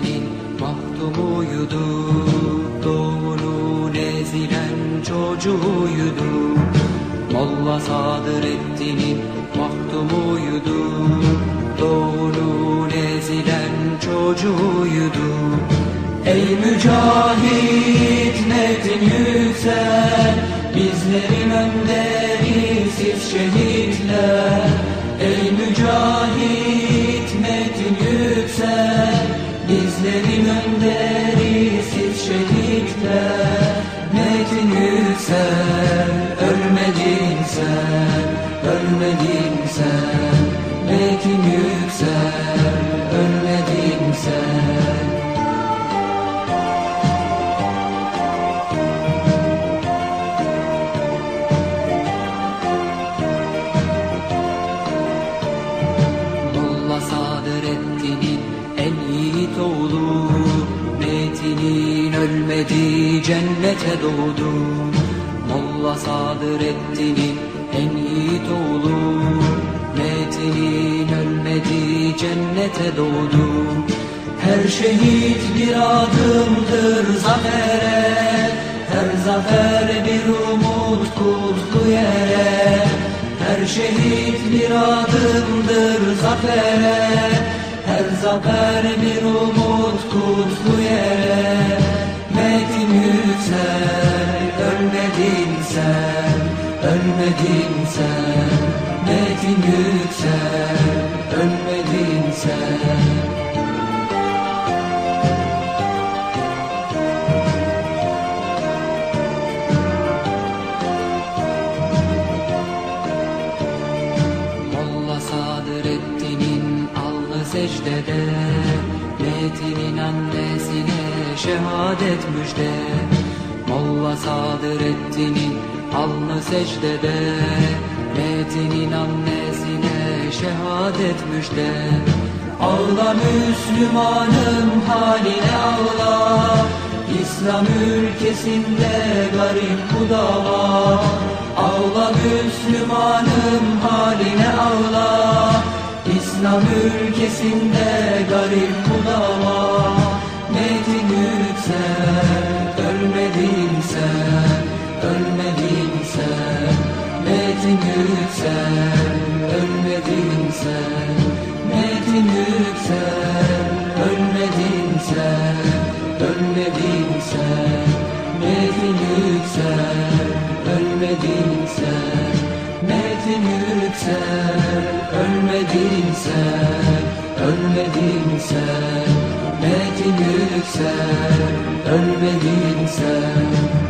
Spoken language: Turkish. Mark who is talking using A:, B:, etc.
A: Sadrettin'in mahtumuydu Doğunun ezilen çocuğuydu. Molla Sadrettin'in mahtumuydu Doğunun ezilen çocuğuydu. Ey mücahit netin yüksel? Bizlerin önderi siz şehitler cennete doğdu Molla Sadrettin'in en yiğit oğlu. Metin'in ölmedi cennete doğdu Her şehit bir adımdır zafere Her zafer bir umut kutlu yere. Her şehit bir adımdır zafere. Her zafer bir umut kutlu yere Metin yüksel ölmedin sen Ölmedin sen. Metin yüksel ölmedin sen. Secdede Metin'in annesine şehadet müjde. Molla Sadrettin'in alnı secdede. Metin'in annesine şehadet müjde. Ağla Müslümanım haline ağla. İslam ülkesinde garip bu dava Ağla Müslümanım haline ağla. İslam ülkesinde garip bu dava Metin yüksel ölmedin sen Ölmedin sen. Metin yüksel ölmedin sen. Metin yüksel ölmedin sen Ölmedin sen. Metin yüksel ölmedin sen